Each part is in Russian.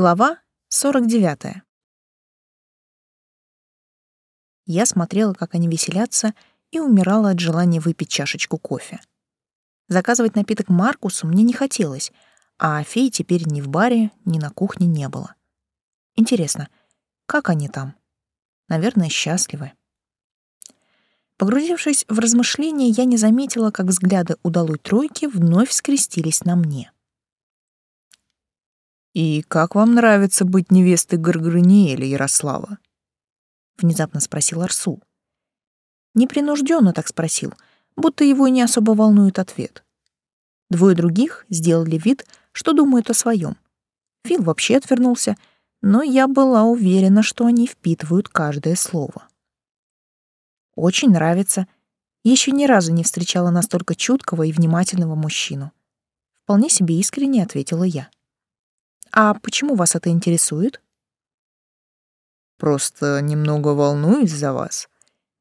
Глава 49. Я смотрела, как они веселятся, и умирала от желания выпить чашечку кофе. Заказывать напиток Маркусу мне не хотелось, а фей теперь ни в баре, ни на кухне не было. Интересно, как они там? Наверное, счастливы. Погрузившись в размышления, я не заметила, как взгляды удалой тройки вновь скрестились на мне. «И как вам нравится быть невестой Гарграниэля, Ярослава?» — внезапно спросил Арсул. Непринужденно так спросил, будто его не особо волнует ответ. Двое других сделали вид, что думают о своем. Фил вообще отвернулся, но я была уверена, что они впитывают каждое слово. Очень нравится. Еще ни разу не встречала настолько чуткого и внимательного мужчину. Вполне себе искренне ответила я. А почему вас это интересует? Просто немного волнуюсь за вас.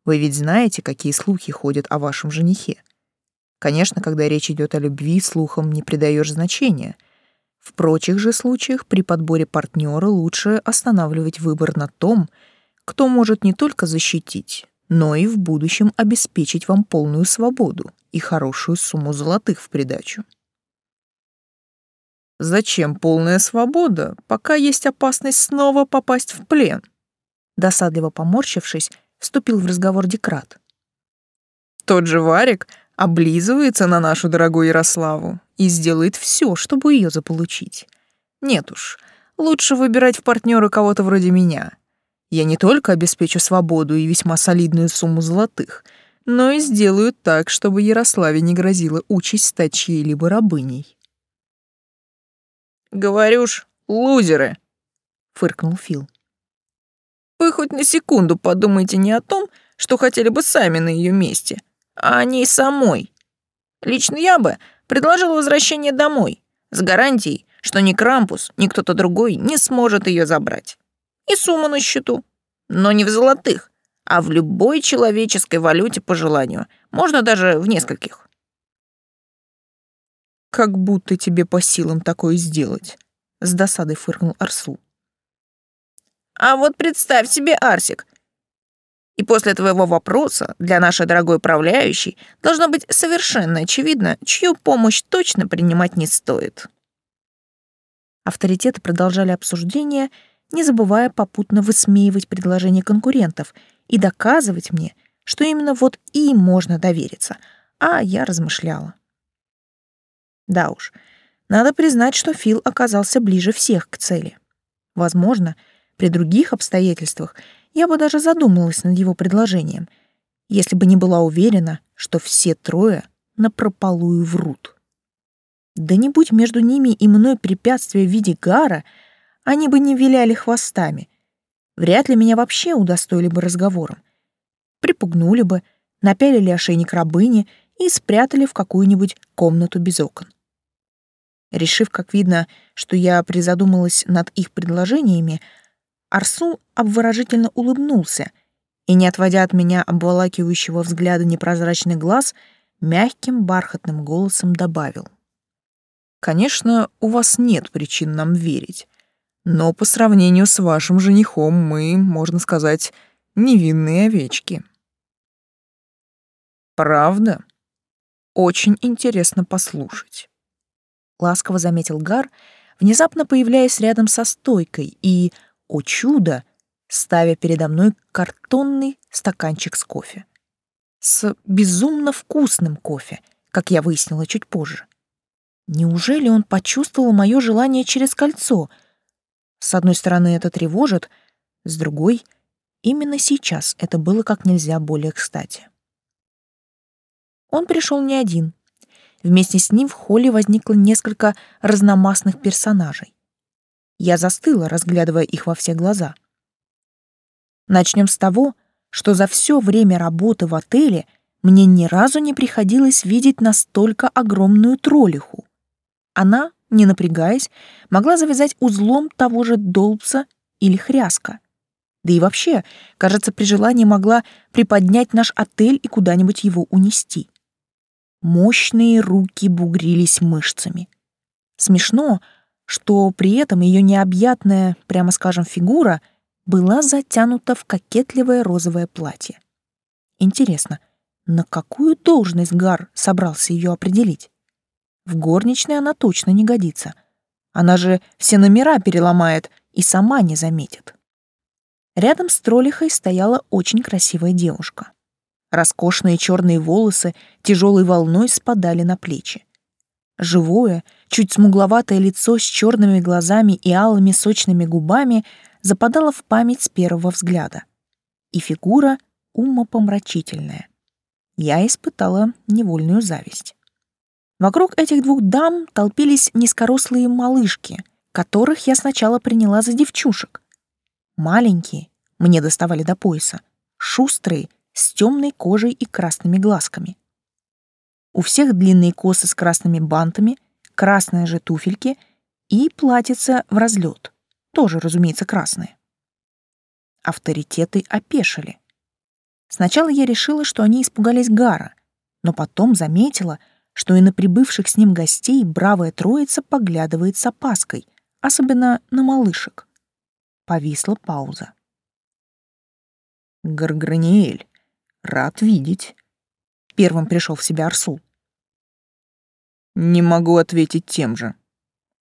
Вы ведь знаете, какие слухи ходят о вашем женихе. Конечно, когда речь идет о любви, слухам не придаешь значения. В прочих же случаях при подборе партнера лучше останавливать выбор на том, кто может не только защитить, но и в будущем обеспечить вам полную свободу и хорошую сумму золотых в придачу. Зачем полная свобода, пока есть опасность снова попасть в плен? Досадливо поморщившись, вступил в разговор Декрат. Тот же Варик облизывается на нашу дорогую Ярославу и сделает все, чтобы ее заполучить. Нет уж, лучше выбирать в партнеры кого-то вроде меня. Я не только обеспечу свободу и весьма солидную сумму золотых, но и сделаю так, чтобы Ярославе не грозила участь стать чьей-либо рабыней. «Говорю ж, лузеры!» — фыркнул Фил. «Вы хоть на секунду подумайте не о том, что хотели бы сами на ее месте, а о ней самой. Лично я бы предложил возвращение домой, с гарантией, что ни Крампус, ни кто-то другой не сможет ее забрать. И сумма на счету. Но не в золотых, а в любой человеческой валюте по желанию, можно даже в нескольких как будто тебе по силам такое сделать», — с досадой фыркнул Арсу. «А вот представь себе, Арсик, и после твоего вопроса для нашей дорогой управляющей должно быть совершенно очевидно, чью помощь точно принимать не стоит». Авторитеты продолжали обсуждение, не забывая попутно высмеивать предложения конкурентов и доказывать мне, что именно вот им можно довериться, а я размышляла. Да уж, надо признать, что Фил оказался ближе всех к цели. Возможно, при других обстоятельствах я бы даже задумалась над его предложением, если бы не была уверена, что все трое напропалую врут. Да не будь между ними и мной препятствия в виде гара, они бы не виляли хвостами. Вряд ли меня вообще удостоили бы разговором. Припугнули бы, напялили ошейник рабыни и спрятали в какую-нибудь комнату без окон. Решив, как видно, что я призадумалась над их предложениями, Арсул обворожительно улыбнулся и, не отводя от меня обволакивающего взгляда непрозрачный глаз, мягким бархатным голосом добавил. «Конечно, у вас нет причин нам верить, но по сравнению с вашим женихом мы, можно сказать, невинные овечки». «Правда? Очень интересно послушать» ласково заметил Гар, внезапно появляясь рядом со стойкой и, о чудо, ставя передо мной картонный стаканчик с кофе. С безумно вкусным кофе, как я выяснила чуть позже. Неужели он почувствовал мое желание через кольцо? С одной стороны, это тревожит, с другой, именно сейчас это было как нельзя более кстати. Он пришел не один. Вместе с ним в холле возникло несколько разномастных персонажей. Я застыла, разглядывая их во все глаза. Начнем с того, что за все время работы в отеле мне ни разу не приходилось видеть настолько огромную троллиху. Она, не напрягаясь, могла завязать узлом того же долбса или хряска. Да и вообще, кажется, при желании могла приподнять наш отель и куда-нибудь его унести. Мощные руки бугрились мышцами. Смешно, что при этом ее необъятная, прямо скажем, фигура была затянута в кокетливое розовое платье. Интересно, на какую должность Гар собрался ее определить? В горничной она точно не годится. Она же все номера переломает и сама не заметит. Рядом с троллихой стояла очень красивая девушка. Роскошные черные волосы тяжелой волной спадали на плечи. Живое, чуть смугловатое лицо с черными глазами и алыми сочными губами западало в память с первого взгляда. И фигура умопомрачительная. Я испытала невольную зависть. Вокруг этих двух дам толпились низкорослые малышки, которых я сначала приняла за девчушек. Маленькие, мне доставали до пояса, шустрые, с темной кожей и красными глазками. У всех длинные косы с красными бантами, красные же туфельки и платьица в разлет, тоже, разумеется, красные. Авторитеты опешили. Сначала я решила, что они испугались Гара, но потом заметила, что и на прибывших с ним гостей бравая троица поглядывает с опаской, особенно на малышек. Повисла пауза. «Гарграниэль, рад видеть», — первым пришел в себя Арсул. «Не могу ответить тем же».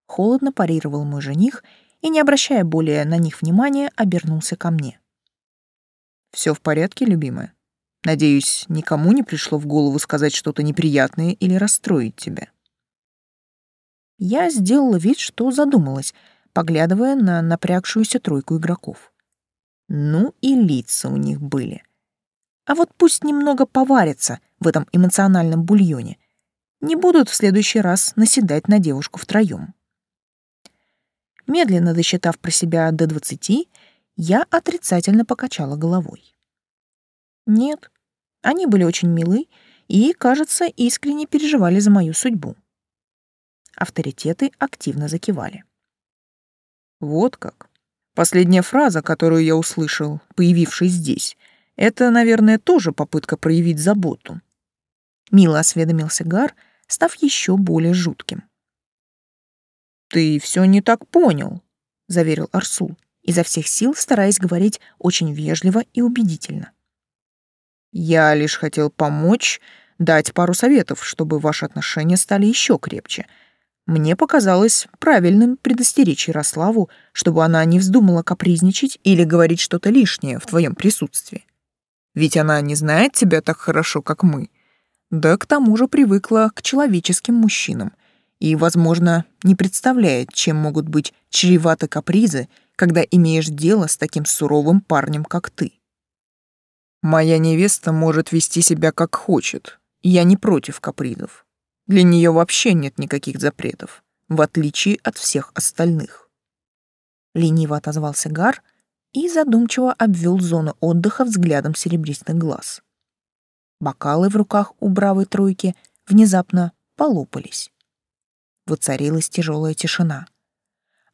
Холодно парировал мой жених и, не обращая более на них внимания, обернулся ко мне. Все в порядке, любимая? Надеюсь, никому не пришло в голову сказать что-то неприятное или расстроить тебя?» Я сделала вид, что задумалась, поглядывая на напрягшуюся тройку игроков. Ну и лица у них были. А вот пусть немного поварятся в этом эмоциональном бульоне — не будут в следующий раз наседать на девушку втроем. Медленно досчитав про себя до двадцати, я отрицательно покачала головой. Нет, они были очень милы и, кажется, искренне переживали за мою судьбу. Авторитеты активно закивали. Вот как. Последняя фраза, которую я услышал, появившись здесь, это, наверное, тоже попытка проявить заботу. Мило осведомился Гар, став еще более жутким. «Ты все не так понял», — заверил Арсул, изо всех сил стараясь говорить очень вежливо и убедительно. «Я лишь хотел помочь, дать пару советов, чтобы ваши отношения стали еще крепче. Мне показалось правильным предостеречь Ярославу, чтобы она не вздумала капризничать или говорить что-то лишнее в твоем присутствии. Ведь она не знает тебя так хорошо, как мы, да к тому же привыкла к человеческим мужчинам и, возможно, не представляет, чем могут быть чреваты капризы, когда имеешь дело с таким суровым парнем, как ты. Моя невеста может вести себя как хочет, я не против капризов. Для нее вообще нет никаких запретов, в отличие от всех остальных. Лениво отозвался Гар и задумчиво обвел зону отдыха взглядом серебристых глаз. Бокалы в руках у бравой тройки внезапно полопались. Воцарилась тяжелая тишина.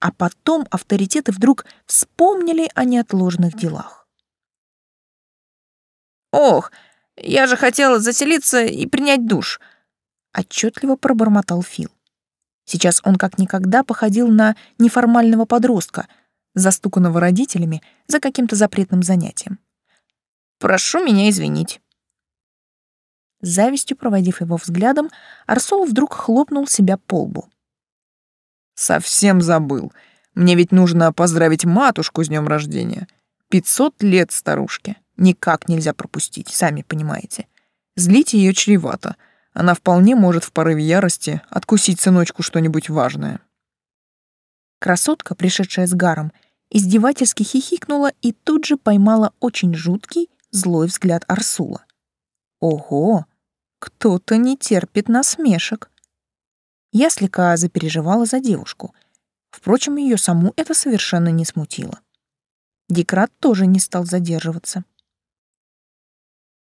А потом авторитеты вдруг вспомнили о неотложных делах. «Ох, я же хотела заселиться и принять душ», — отчетливо пробормотал Фил. Сейчас он как никогда походил на неформального подростка, застуканного родителями за каким-то запретным занятием. «Прошу меня извинить» завистью проводив его взглядом, Арсол вдруг хлопнул себя по лбу. «Совсем забыл. Мне ведь нужно поздравить матушку с днем рождения. Пятьсот лет старушке. Никак нельзя пропустить, сами понимаете. Злить ее чревато. Она вполне может в порыве ярости откусить сыночку что-нибудь важное». Красотка, пришедшая с гаром, издевательски хихикнула и тут же поймала очень жуткий, злой взгляд Арсула. Ого, кто-то не терпит насмешек. Я слегка запереживала за девушку. Впрочем, ее саму это совершенно не смутило. Декрат тоже не стал задерживаться.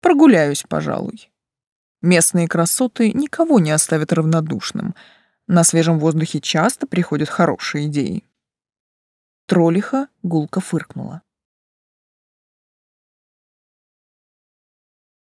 «Прогуляюсь, пожалуй. Местные красоты никого не оставят равнодушным. На свежем воздухе часто приходят хорошие идеи». Троллиха гулко фыркнула.